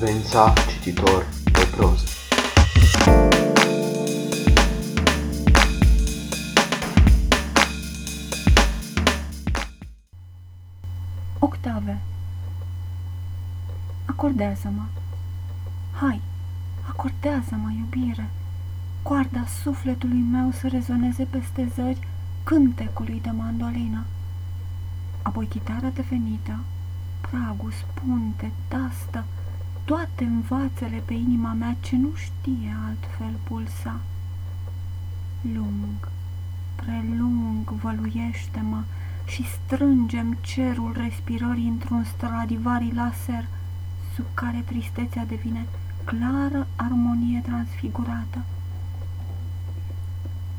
Vența, cititor de proză. Octave. Acordează-mă. Hai, acordează-mă, iubire. Coarda sufletului meu să rezoneze peste zări cântecului de mandolină. Apoi chitara devenită, pragus, punte, tastă, toate învațele pe inima mea ce nu știe altfel pulsa. Lung, prelung văluiește-mă și strângem cerul respirării într-un stradivari laser sub care tristețea devine clară armonie transfigurată.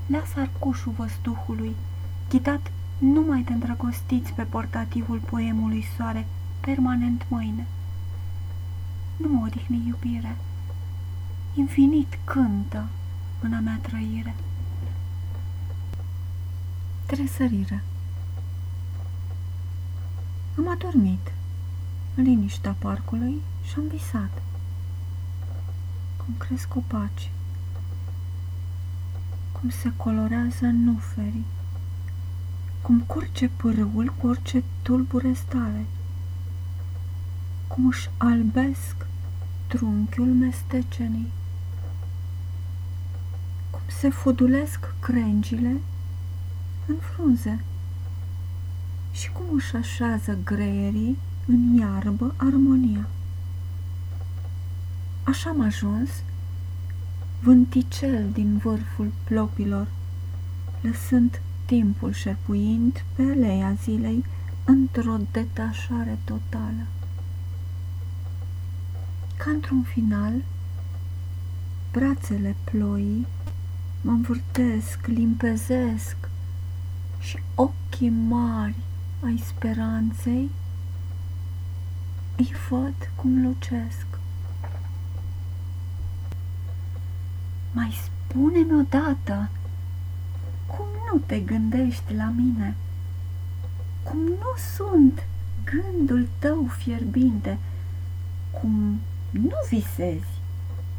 Lasă arcușul văzduhului, chitat numai de îndrăgostiți pe portativul poemului soare, permanent mâine. Nu mă odihni iubire, infinit cântă în a mea trăire. Tresărire Am adormit în liniștea parcului și am visat. Cum cresc copaci, cum se colorează nuferii, cum curge pârâul cu orice tulbure stale, cum își albesc trunchiul mestecenii, cum se fodulesc crengile în frunze și cum își așează greierii în iarbă armonia. Așa am ajuns vânticel din vârful plopilor, lăsând timpul șerpuind pe leia zilei într-o detașare totală. Ca într-un final, brațele ploii mă învârtesc, limpezesc și ochii mari ai speranței îi văd cum lucesc. Mai spune-mi odată, cum nu te gândești la mine? Cum nu sunt gândul tău fierbinte? Cum nu visezi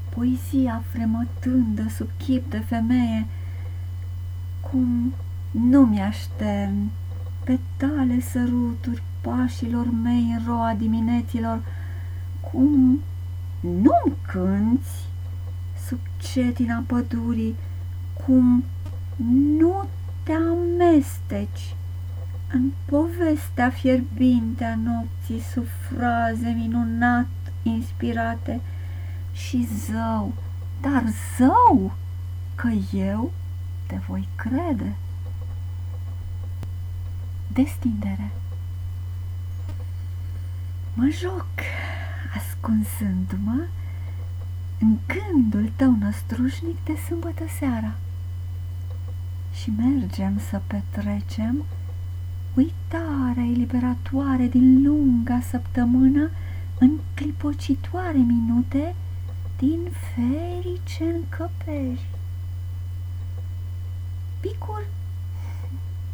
poezia fremătândă sub chip de femeie? Cum nu mi-aștern pe tale săruturi pașilor mei în roa dimineților? Cum nu-mi cânți sub cetina pădurii? Cum nu te amesteci în povestea fierbinte a nopții sub fraze minunat inspirate și zău, dar zău, că eu te voi crede. Destindere. Mă joc, ascunzându-mă în gândul tău năstrușnic de sâmbătă seara. Și mergem să petrecem uitarea eliberatoare din lunga săptămână în clipocitoare minute din ferice încăperi. Picuri,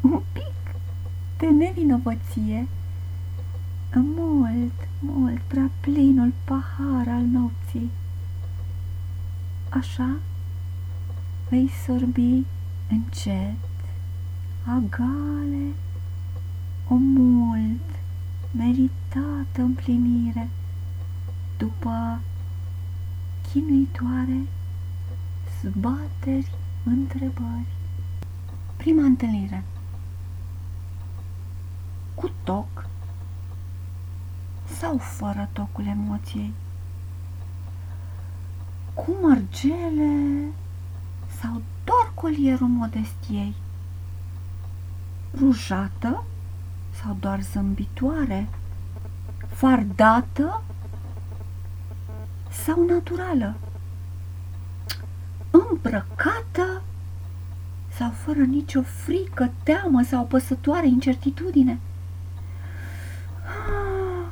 un pic de nevinovăție, mult, mult prea plinul pahar al nopții. Așa vei sorbi încet, agale, o mult meritată împlinire după chinuitoare zbateri întrebări. Prima întâlnire. Cu toc sau fără tocul emoției, cu mărgele sau doar colierul modestiei, rujată sau doar zâmbitoare, fardată sau naturală, îmbrăcată sau fără nicio frică, teamă sau păsătoare incertitudine,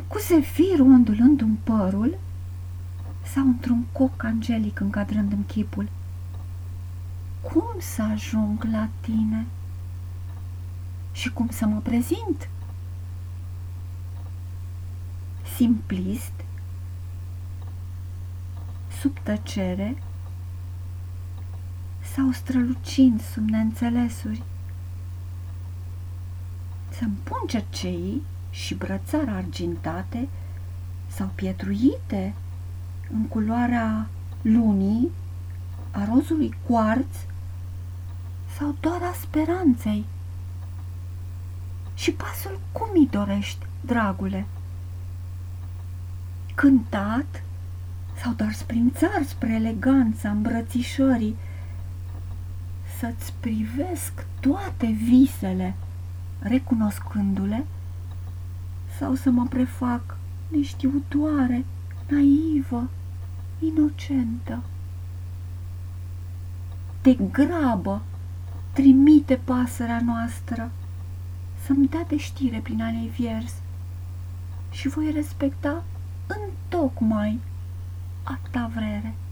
cu zefirul ondulând un părul sau într-un coc angelic încadrând în chipul. Cum să ajung la tine? Și cum să mă prezint? Simplist sub tăcere sau strălucind sub neînțelesuri. Să-mi pun cerceii și brățara argintate sau pietruite în culoarea lunii, a rozului cuarț sau doar a speranței. Și pasul cum mi dorești, dragule? Cântat sau doar sprințar spre eleganța îmbrățișării? Să-ți privesc toate visele, recunoscându-le, sau să mă prefac neștiutoare, naivă, inocentă. De grabă trimite pasărea noastră să-mi dea de știre prin ale viers și voi respecta în tocmai a ta vrere.